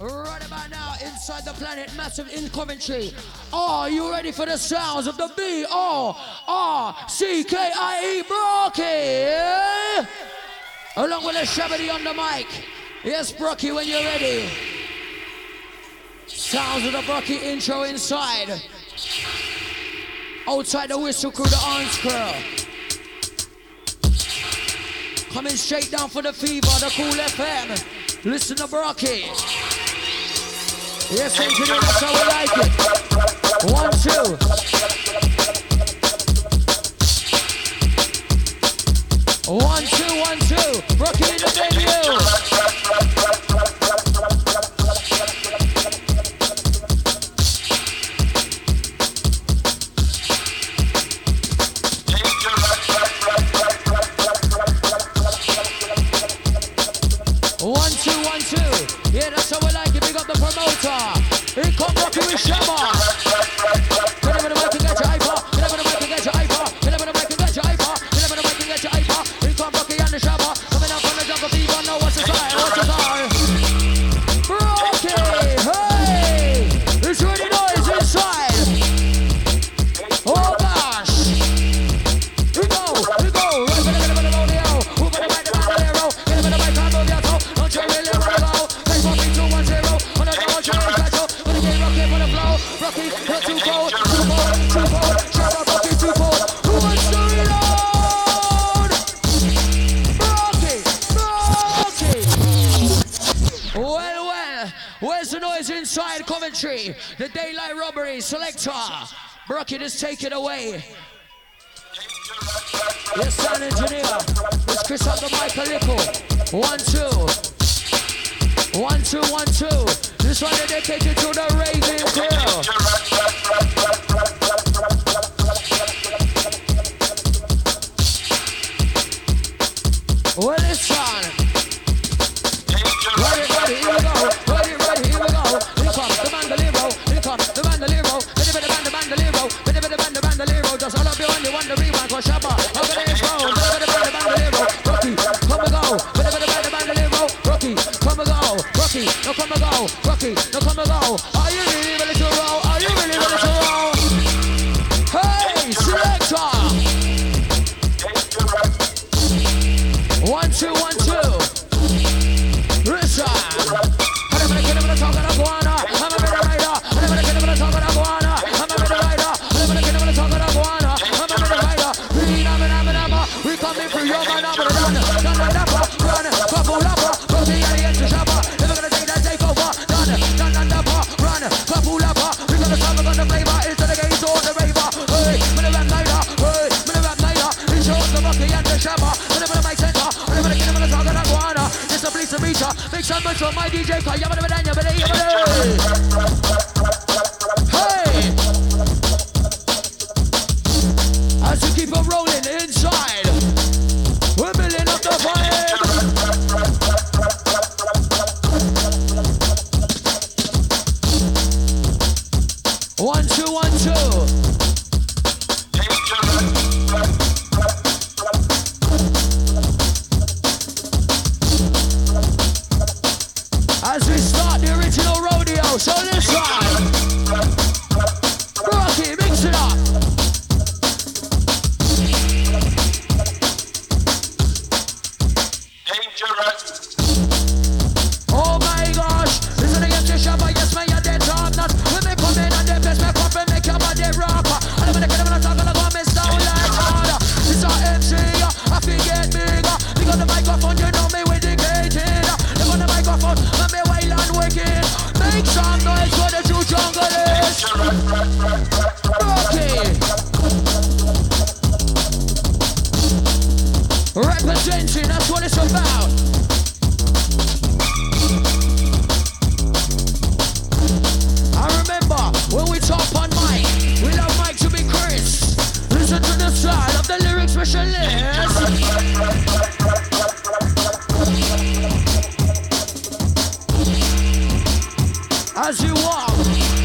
Right about now, inside the planet, massive in Coventry. Are you ready for the sounds of the B O R C K I E Brockie? Along with the Shabby on the mic. Yes, Brockie, when you're ready. Sounds of the Brockie intro inside. Outside the whistle crew, the orange crew. Coming straight down for the fever, the Kool FM. Listen to Brockie. Yes, engineer, that's how we like it. One, two. One, two, one, two. Rookie in the debut. One, two, one, two. Yeah, that's how we like it. Big up the promoter. Here come Rocky with Shamar. selector. Brockie, just take it away. Yes, sound engineer. It's Chris up the mic a little. One, two. One, two, one, two. This one dedicated to the raving girl. Well, it's on. Rocky, come and go. Come and go. Rocky, come and go. Come and go. as you walk.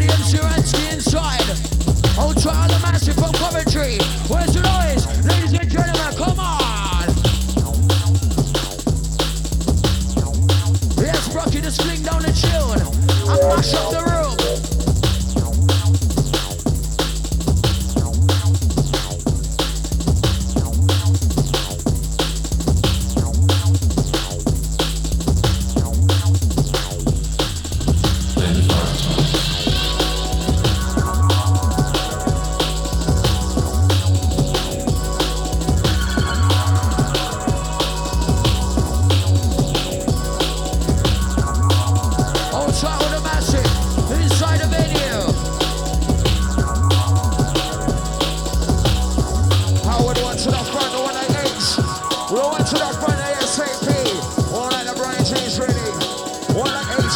the insurance inside. Ultra the massive from Coventry.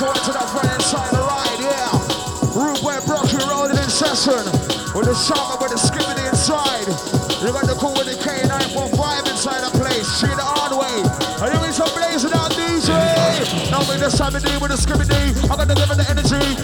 forward to that friend inside the ride, yeah. Room where Brooklyn rolling in session. With the summer, with the skimming inside. You got the cool with the K915 inside the place. See the hard way. Are you in some blazing out DJ? Now we just have a D with the skimming D. I got to live in the energy.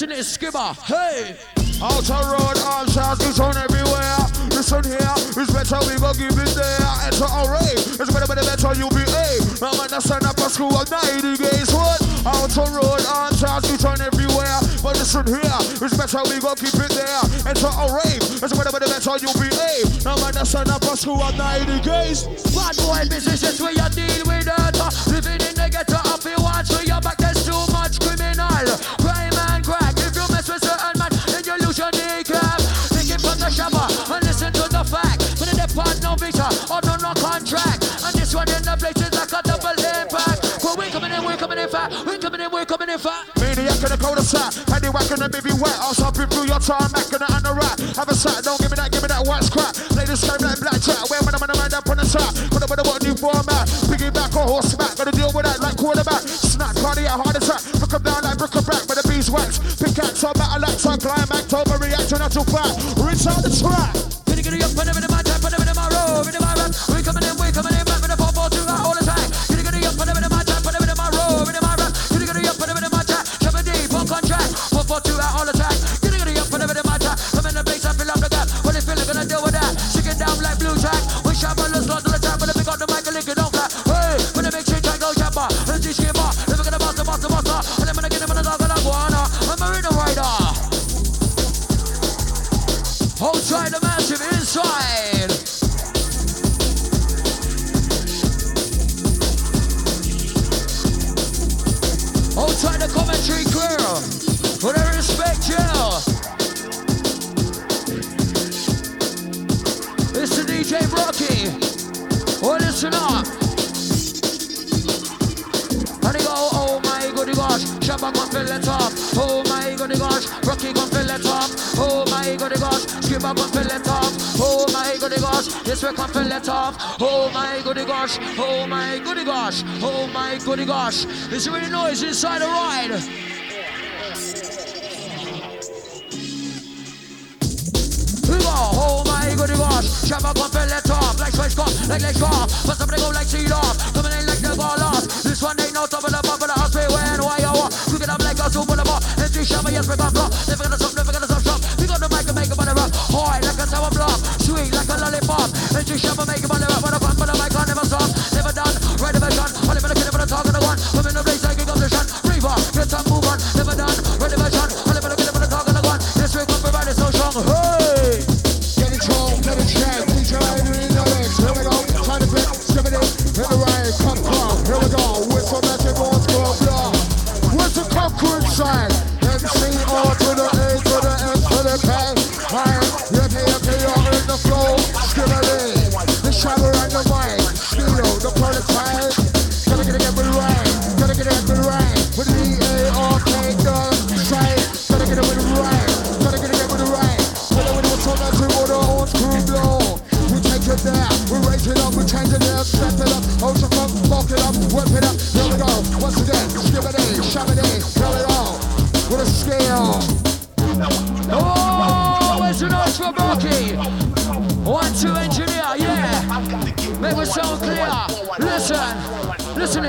Listen to skipper. Hey. Outer road, all shots, it's on everywhere. Listen here, it's better we go give it there. Enter a rave, it's better, better, better you be a. Now man, I sign up a school of 90 guys, what? Outer road, all shots, it's on everywhere. But listen here, it's better we go keep it there. Enter a rave, it's better, better, better you be a. Now man, I sign up a school of 90 guys. Bad boy business is where you deal with that. Living in the ghetto, you watch for your back, in. We're coming in, we're coming in fat. Maniac in the cul-de-sac, and you whacking the baby wet. I'll stop through your time, macking it and the rat. Have a sack, don't give me that, give me that white scrap. Play this game black blackjack, where when I'm on the man up on the track. Put up with a what new format, piggyback or horseback. Gotta deal with that like quarterback. Snap, cardiac, heart attack. Look up down like bric-a-brac, with the bees wax. Pickaxe, on battle axe, on climax, overreact to natural fact. Rinse out the track. We gon' fill it up. Oh my goody gosh, oh my goody gosh, oh my goody gosh. Is there any noise inside the ride? Oh my goody gosh, Shabba gon' fill it up like Swiss Cup, like Lex Car. But somebody go like Seed off,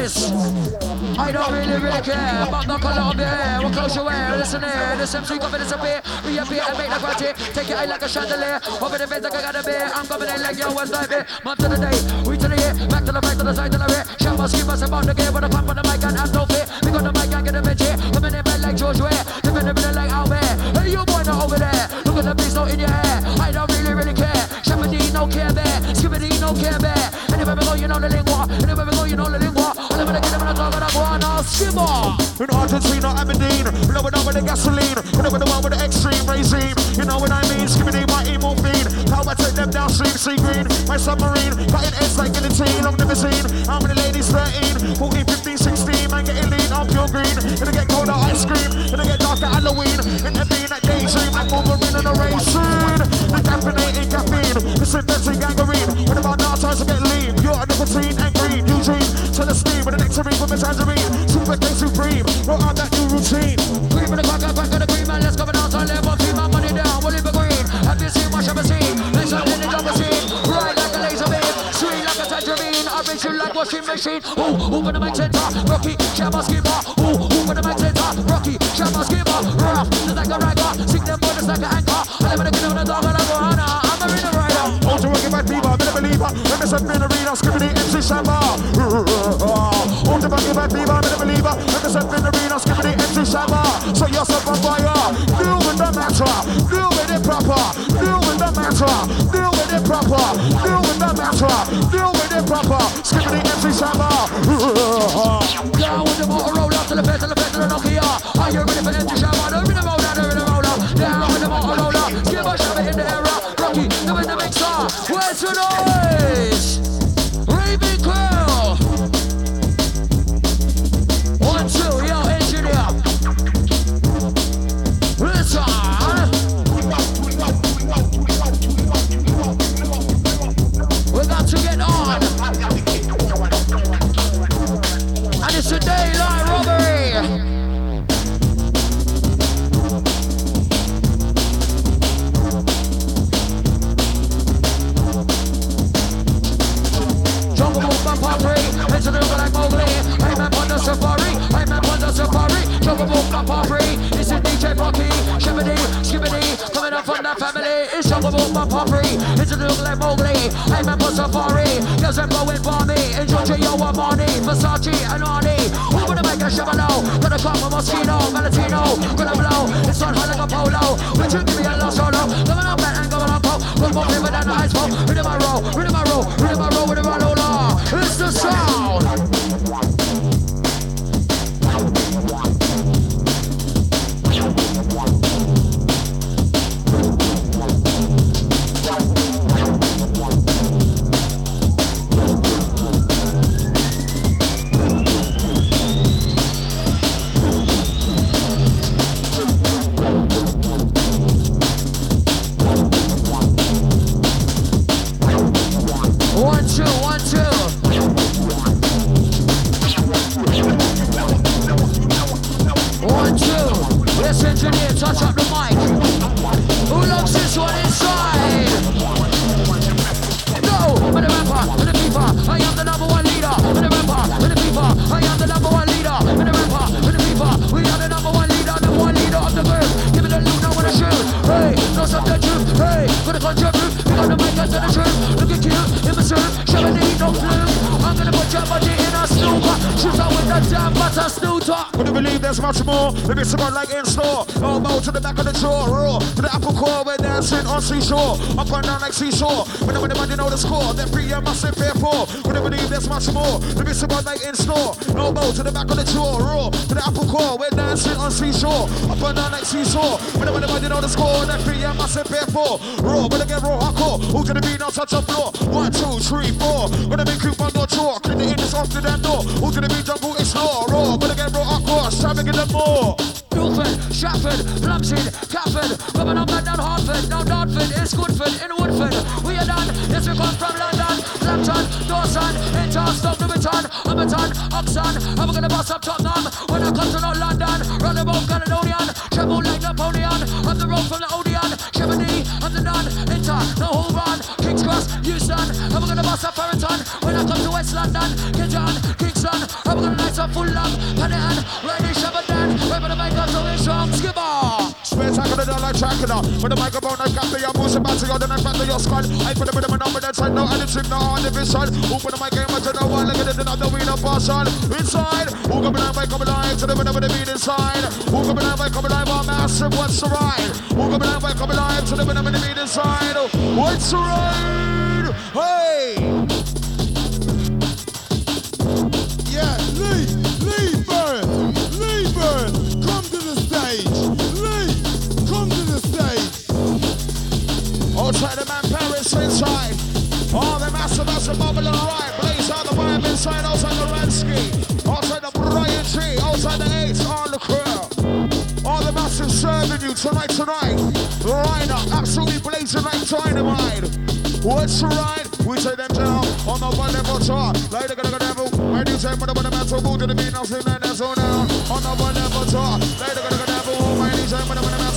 this. I don't really, really care about the color of your hair. What clothes you wear, listen here. This MC coming disappear. Reappear and make the party. Take it out like a chandelier. Over the face like I got a beer. I'm coming in like yo, what's it? Month to the day, we to the year. Back to the back to the side to the rear. Shabba skip us about the gear. With a pump on the mic and have no fear. We got the mic and get a bitch here. Coming in bed like George Ware. Living the middle like Albert. Hey, you boy, not over there. Look at the beast out in your hair. I don't really, really care. Shabba no care there. Skibba no care there. Anywhere we go, you know the lingua. Skimmer. In Argentina, Aberdeen, blowing up with the arena, skipping MC Shamba. So yourself on fire. Deal with the matter. Deal with it proper. Deal with the matter. Deal with it proper. Deal with the matter. Deal with it proper. Skipping MC Shamba. Down It's Jungle Book and Pottery, into the river like Mowgli. I'm on safari, yes, I'm going for me. In Giorgio Armani, Versace and Arnie. Who gonna make a now? Gonna come with Moschino, Valentino, gonna blow. It's on high like a polo. Would you give me a lost solo? Coming up and going up, one more river than the ice I roll, rhythm I roll, rhythm I roll with the roll. Two. Let's engineer, touch up the Wouldn't believe there's much more. Maybe someone like in store. Elbow to the back of the jaw, raw to the apple core. We're dancing on seashore, up and down like seashore. When I'm the know the score, then free and massive fair four. Wouldn't believe there's much more. Maybe someone like in store. Elbow to the back of the jaw, raw to the apple core. We're dancing on seashore, up and down like seashore. When I'm the know the score, then free and massive fair four. Raw, but again raw hardcore. Who's gonna be now touch the floor? One, two, three, four. Gonna be creep on your jaw, clean the inches off to that door. Who's gonna be jungle explore? Raw, raw. The. Guildford, Stratford, Plumstead, Catford, coming up and down Hartford, now Dartford, it's Goodford, in Woodford. We are done, yes we come from London, Clapton, Dalston, in Charleston, Newington, Humberton, Oxon, and we're gonna bust up Tottenham. When I come to North London, run about Caledonian, travel like Napoleon, up the road from the Odeon, Chimney, and the Nun, Inter, whole run, King's Cross, Euston, and we're gonna bust up Farringdon. When I come to West London, Kingston, Kingston, and we're gonna nice up Fulham, Pennington, Ready, Don't up. With the microphone, I got the your push about to go, then I found your squad. I put a bit of a number that's right now, and it's in the hard division. Open the mic, I'm to the one, look at it, another winner, pass on. Inside, who come alive, I come alive, to the bit of the beat inside. Who come alive, I come alive, I'm massive, what's the ride? Who come alive, I come alive, to the bit of the beat inside. What's the ride? Hey! Outside the man Paris inside. All the massive, massive bubble on right. Blaze out the vibe inside, outside the Ransky. Outside the Brian G. Outside the Ace on the crew. All the massive serving you tonight, tonight. Rhino, absolutely blazing like dynamite. What's right? We say them down on the one level chart. Like the devil. When you say, but the mental boot to the beat, now sing that so down.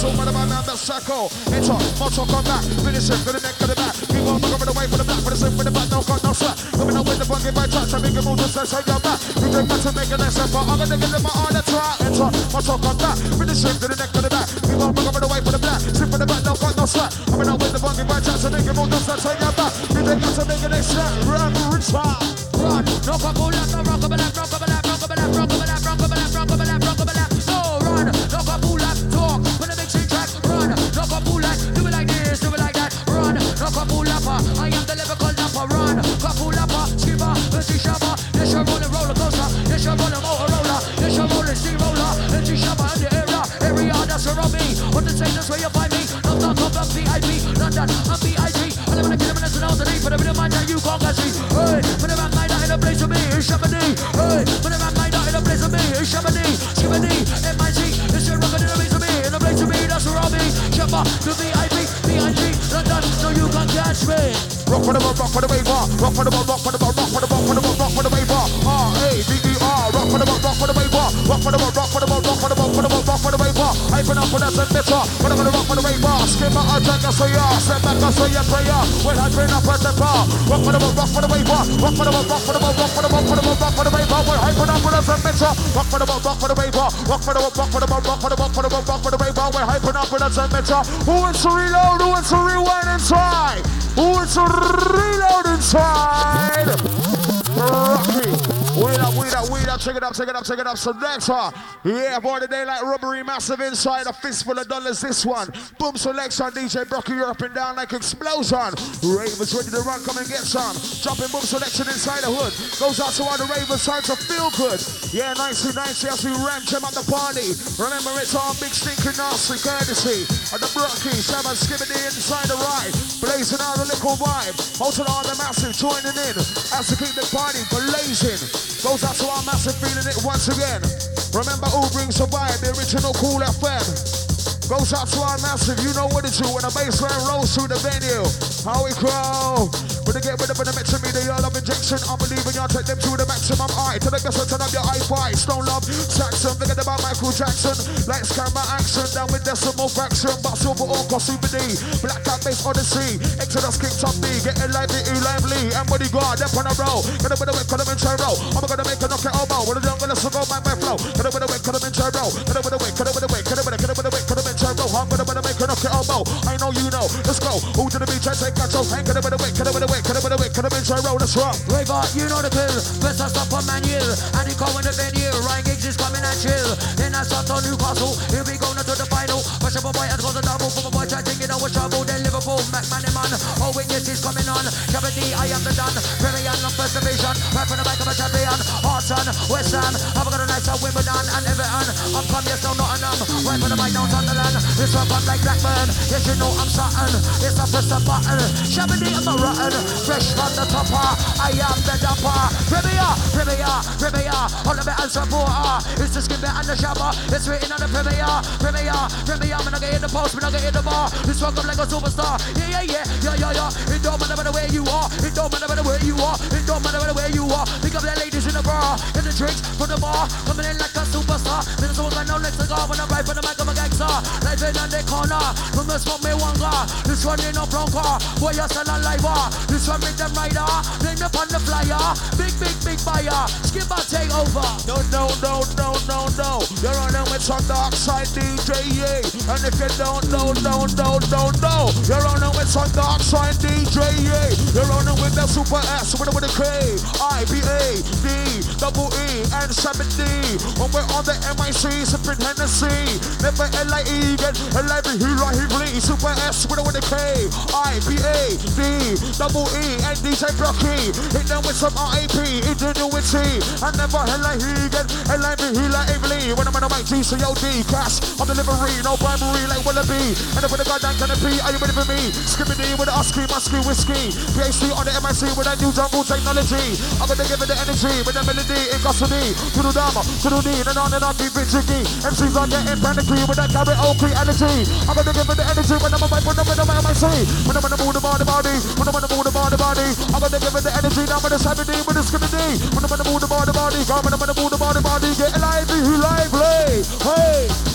The mental, but the man, the circle. It's on, muscle come back. Finish it, to the neck, to the back. People are coming away for the black, for the slip, for the back, no cut, no sweat. Coming away the funky by touch, I make a move to stress on your back. You take back to make a nice effort. I'm gonna give them my all the try. On, muscle come back. Finish it, to the neck, to the back. People are coming away for the black. Sit for the back, no got no slack. In with the buggy by chance, and they can move the set, take your back. We take us to make next step. Run, rich Run, no couple left, no rock, rock, rock, rock, rock, rock, rock, rock, rock, rock, rock, rock, rock, rock, rock, that's London, I'm VIP. I live in a kingdom and there's an for the of mind that you can't get see. Hey, when the man like that in a place with me, it's Chamonix. Hey, when the man like that in a place with me, it's Chamonix. Skibadee, MIT, it's your rockin' in a place with me, in a place with me, that's where I'll be. Shabba, the VIP, VIP, London, so you can't catch me. Rock for the rock, for the wave, rock for the rock, rock for the rock for the rock, for the rock, up for that signature. When I'm gonna rock for the wave, skim my attack, I say yeah, step back, I say yeah, prayer. When I bring up at the bar, rock for the rock, rock for the wave, rock for the rock, rock for the rock, rock for the rock, for the rock, rock for the wave, we're hyping up for that signature. Rock for the rock, rock for the wave, rock for the rock, rock for the rock, rock for the rock, for the rock, rock for the wave, we're hyping up for that signature. Who wants to reload? Who wants to rewind inside? Who wants to reload inside? Rocky. Wait up, wait up, wait up, check it up, check it up, check it up. Selector. Yeah, boy, the daylight robbery, massive inside, a fistful of dollars. This one. Boom selection, DJ Brockie, you're up and down like explosion. Ravens ready to run, come and get some. Dropping boom selection inside the hood. Goes out to all the Ravens trying to feel good. Yeah, nicely, nicely as we ramp him at the party. Remember, it's all big stinking nasty courtesy. Of the Brockie, Seven skibbity inside the ride. Blazing out a little vibe. Also all the massive joining in as we keep the party blazing. Goes out to our massive feeling it once again. Remember who brings survive, the original Kool FM. Goes out to our massive, you know what to do when the baseline rolls through the venue. How we grow. When they get rid of the metro media, your love injection, I believe in y'all, take them to the maximum. I to the guess turn up your i5, Stone Love, Saxon, forget about Michael Jackson. Lights, camera, action, down with decimal fraction, but silver or Super D. Black Cat Base Odyssey, Exodus King Top B, getting lively, lively, and bodyguard, up on a roll. Gonna put away, cut them in roll. I'm gonna make a knock it elbow. When jungle is go my flow. Gonna put away, cut them in roll. Gonna put away, cut them away, cut them away, cut them away, cut them in roll. I'm gonna make a knock it elbow. I know you know. Let's go. Who to the beach? I take control. Ain't gonna put away, cut them away, cut them away, cut them Vince Road, that's right. Raver, you know the pill. Best I stop on manual. And he come in the venue. Ryan Giggs is coming and chill. Then I start on Newcastle. Here we go now to the final. Push up a boy and goes a double. For my boy try thinking I was trouble. Then Liverpool, McMahon man. Oh, witness is coming on. Cavity, I am the done. Premier and first division. Right from the back of a champion. Harton, West Ham. Got a nice out Wimbledon and Everton. I'm come, yes, no, not enough. Right from the back down Sunderland. This one I'm like Blackburn. Yes, you know I'm certain. Yes, I press the button. Chavity, I'm not rotten. Fresh from the topper. I am the dumper. Premier, Premier, Premier. All of it and supporter. It's the skipper and the shabber. It's written on the Premier, Premier, Premier. I'm gonna get in the post, gonna get in the bar. This one come like a superstar. Yeah, yeah, yeah, yeah, yeah, yeah. It don't matter where you are. It don't matter where you are. It don't matter where you are. Pick up the ladies in the bar. Get the drinks from the bar. Coming in like a superstar. Someone got no to go when I ride for the mic, I'm a gangster. In on the corner. From the smoke me one car. This one in a brown car. Boy, you're still alive. This one with them rider, name up on the flyer. Big, big, big buyer. Skip and take over. No, no, no, no, no, no. You're on them with some dark side DJ, yeah. And if you don't know, don't, don't, don't. You're on them with some dark side DJ, yeah. You're on them the super S, with, with the K, I, B, A, D, double E, and 7 D. When we're on the MIC, sipping Hennessy. Never L-I-E, get L-I-V, he, like, he, bleed. Super S, with, with the K, I, B, A, D, double E, and D, say blocky. Hit them with some RAP, ingenuity. I never hell like me, he like Evelyn. When I'm on the mic, GCOD, cash on delivery, no bribery like Wallaby. And if with a goddamn can it be, are you ready for me? Skippity with the Usky, Musky, Whiskey. PhD on the MIC with that new jungle technology. I'm gonna give it the energy with the melody in custody. To the dama, to the D, and on and on, keep it jiggy. MCs are getting panicky with that karaoke energy. I'm gonna give it the energy when I'm on my, when I'm on my MIC. When I'm on the move the body, when I'm on the move the body. I'm gonna give it the energy now with the 70 with the skibbity. When I'm gonna move the body, come when I'm move the body, body, get lively, lively. Hey.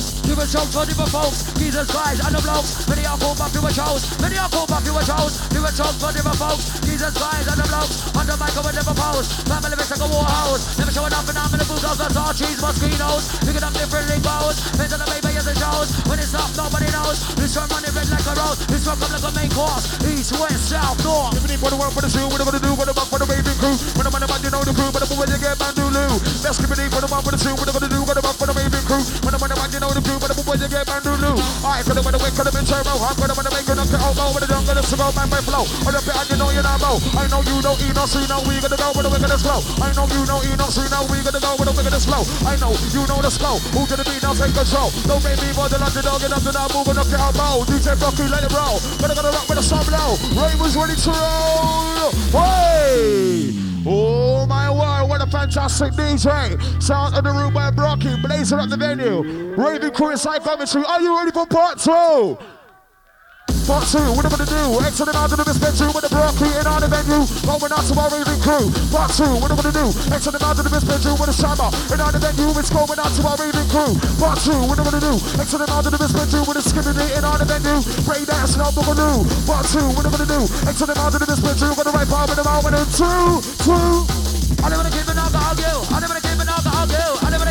Shout for the folks, Jesus Christ and the blokes. Many are back to a shows, many are back to a shows. A shout for the folks, Jesus Christ and the blokes. On the mic, I will never pose. Family bitch like a warhouse. Never showing up and I'm in the bulldogs, that's all cheese, mosquitoes. Picking up different lingos. Face on the baby as it shows. When it's up, nobody knows. house. This one running red like a rose. This one come like a main course. East, west, south, north. Give me for the one for the two, what I'm gonna do, what I'm for crew. When I'm on the man, you know the crew, but I'm you get Bandulu. Best me for the one for the two, what I'm gonna do, what I'm for the raving crew. When I'm on the man, you know the crew, but I'm you get Bandulu. I could have went away, could have been turbo. I'm gonna wanna make it up to elbow with the jungle, let's go, man, my flow. On the bit, and you know you're not low. I know you don't eat, no see, now we gonna go with the wickedest flow. I know you know, eat, no see, now we gonna go with the wickedest flow. I know you know the slow. Who to the beat, now take control. Don't make me bother, like the dog, get up to now, moving up to elbow. DJ Rocky, let it roll. But I'm gonna rock with a sub low. Ray was ready to roll. Hey! Oh my word, what a fantastic DJ. Sound of the room by Brockie, blazing up the venue. Raven Crew inside commentary. Are you ready for part two? Part two, what am I gonna do? Exiting out of the bedroom with the Brockie in on the venue. Going out to our Raven Crew. Part two, what am I gonna do? Exiting out of the bedroom with the Shammer in on the venue. It's going out to our Raven Crew. Part two, what am I gonna do? Exiting out of the bedroom with the Skipping in on the venue. Break dance, no boogaloo. Part two, what am I gonna do? Exiting out of the bedroom with the right palm in the moment. And two, two. I never gonna it on the argue. I never gonna it on the argue. I never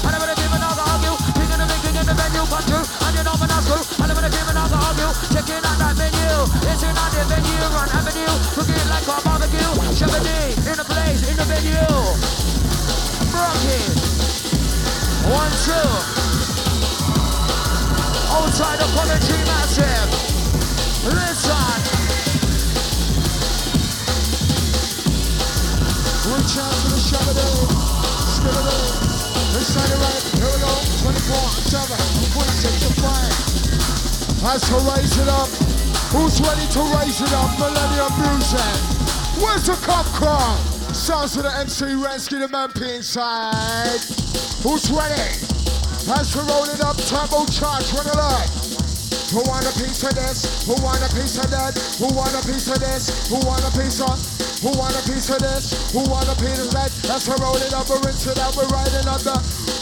I. Never keep it on the argue. King of the big in the venue, got through. And you know when I screw. I never keep it on the argue. Checking out that venue. It's in the venue. Run avenue. Cooking like a barbecue. Chevrolet in the place, in the venue. Rocky. One, two. Outside the commentary massive. 24, 7, 26 to 5. Has to raise it up. Who's ready to raise it up? Millennium Music. Where's the cop car? Sounds of the MC Rensky, the man P inside. Who's ready? Has to roll it up. Turbo charge. Run it up. Who want a piece of this? Who want a piece of that? Who want a piece of this? Who want a piece of? Who want a piece of this? Who want a piece of that? Let's roll it up, we're into that, we're riding up the.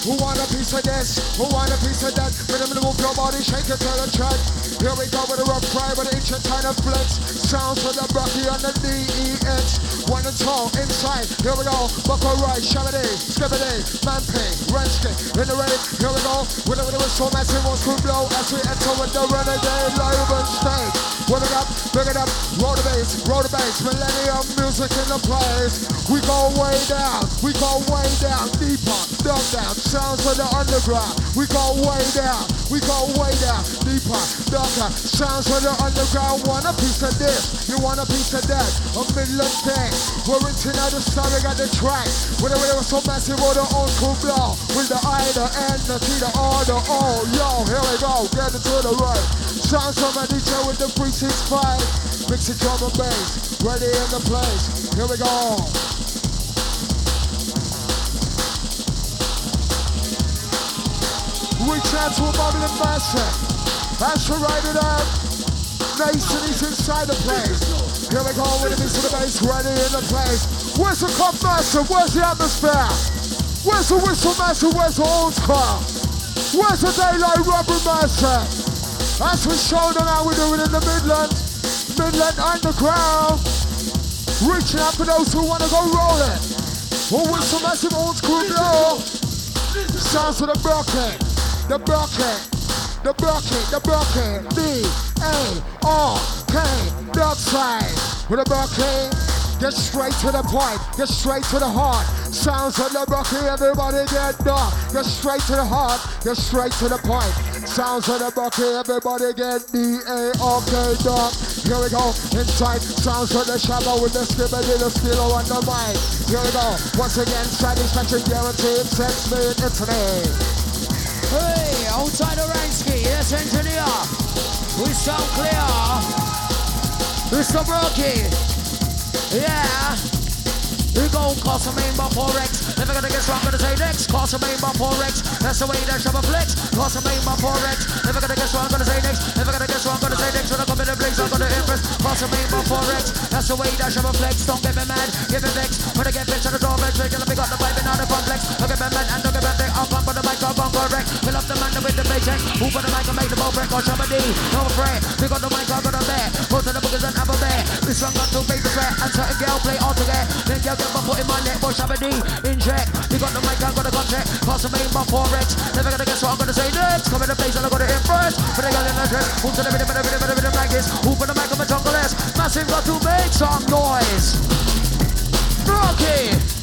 Who want a piece of this? Who want a piece of that? To move your body, shake it to the track. Here we go with a rough cry with an ancient kind of flex. Sounds of the Bucky on the D-E-X. One and tall inside. Here we go. Buckle right, Shabby, Skibbity, Manping, Rensky. In the rain, here we go. With a with a whistle, massive one crew blow as we enter with the renegade live on stage. Whip it up, bring it up, roll the bass, roll the bass, millennium music in the place. We go way down, we go way down, deeper, dumb down, sounds of the underground. We go way down, we go way down, deeper, darker, sounds of the underground. Want a piece of this, you want a piece of that, a million things. We're into now the star, we got the track. With it was so massive, or the old cool blow. With the I, the N, the T, the R, the O. Yo, here we go, get it to the right. Sounds from a DJ with the 365. Mix it drum and bass, ready in the place. Here we go. Reach out to of master. That's write it up. Nation is inside the place. Here we go with the mix of the bass, ready in the place. Where's the cup master? Where's the atmosphere? Where's the whistle master? Where's the old car? Where's the daylight rubber master? As we show them how we do it in the Midland, Midland Underground. Reaching out for those who want to go rolling. Who with some massive old school blow. Sounds of the Brocken, the Brocken, the Brocken, the Brocken. B A R K, dark side. With the Brocken, get straight to the point, get straight to the heart. Sounds of the Brocken, everybody get dark. Get straight to the heart, get straight to the point. Sounds of the Brocken, everybody get D A R K dark. Here we go, inside. Sounds of the shadow with the skibber, the stilo on the mic. Here we go, once again, satisfaction guaranteed. Me into me. Hey, outside the Ransky, yes, engineer. We sound clear. Mr. Brokey. Yeah. We go cause a main bump for Rex. Never gonna get strong, gonna say next. Cause a main bump for Rex. That's the way that shove a flex. Cause a main bump for Rex. Never gonna get strong, gonna say next. Never gonna get strong, gonna say next. When I come in the place, I'm gonna impress. Cause a main bump for Rex. That's the way that shove a flex. Don't get me mad, get me vexed. When I get bitch on the door, bitch, wait till I pick up the pipe and on the complex. Don't get me mad and don't it with the paycheck. Who better like to make the ball break on Shabba D? No friend, we got the mic, I got a bag. Most of the bookers and have a bag. This one got two face the threat. And certain girl play all together. Then girl get my foot in my neck for Shabba D. In check, we got the mic, I got a contract. Pass the main by 4X. Never gonna guess what I'm gonna say next. Come in the place and I'm gonna hit first. But they got in the dress. Who to the bit of a bit of a bit of like this? Who put the mic on my jungle ass? Massive got to make some noise. Rocky!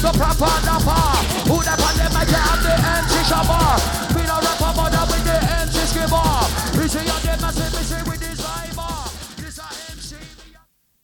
So proper number. Who the on they I can have the MC shabba. Feel a rapper, but with the MC skibber. Easy on them, I